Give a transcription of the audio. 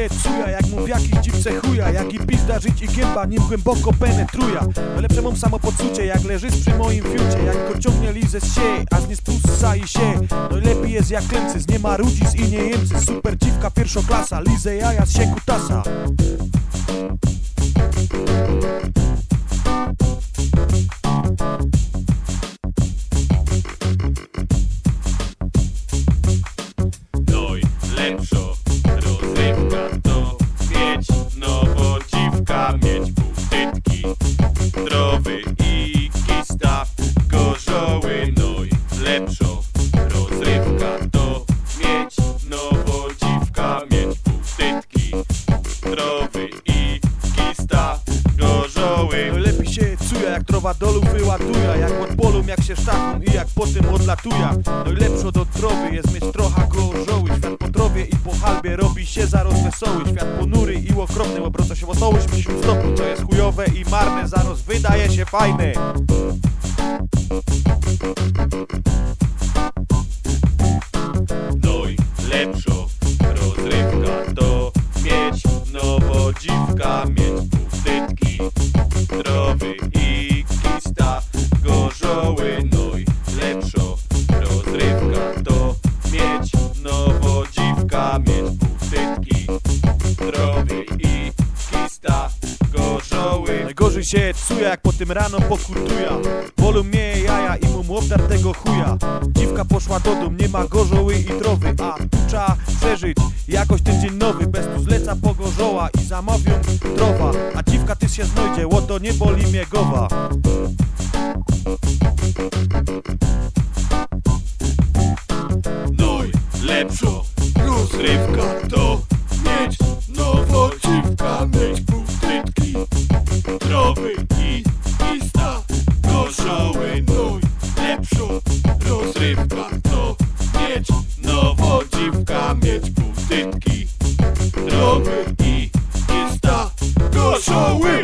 jest Jak mu w jakiś dziwce chuja Jak i pizda żyć i kiepa Nim głęboko penetruja. Najlepsze mam samopoczucie Jak leżysz przy moim fiucie Jak go ciągnie lizę z siej A nie spussa i się. Najlepiej jest jak klęcy Z nie ma rudzis i nie jemcy Super dziwka pierwszoklasa Lizę jaja z się kutasa czuja jak trowa dolu wyładuje Jak pod polum jak się sztachą i jak potem odlatuje Najlepszo do trowy jest mieć trochę gorzoły. Świat po trowie i po halbie robi się zaraz wesoły. Świat ponury i okropny obroca się w 180 stopni Co jest chujowe i marne zaraz wydaje się fajne. No i lepszo rozrywka to mieć nowo dziwka, Najgorzej się czuja jak po tym rano pokutuja Bolą mnie jaja i mu obdar tego chuja. Dziwka poszła do dum, nie ma gorzoły i trowy A tu trzeba przeżyć. Jakoś ten dzień nowy Bez tu zleca pogorzoła i zamawią drowa. A dziwka ty się znajdzie, łoto nie boli mnie głowa. No i lepszo rozrywka to przód, rozrywka To mieć nowodziwka, mieć półtytki Droby i pista koszoły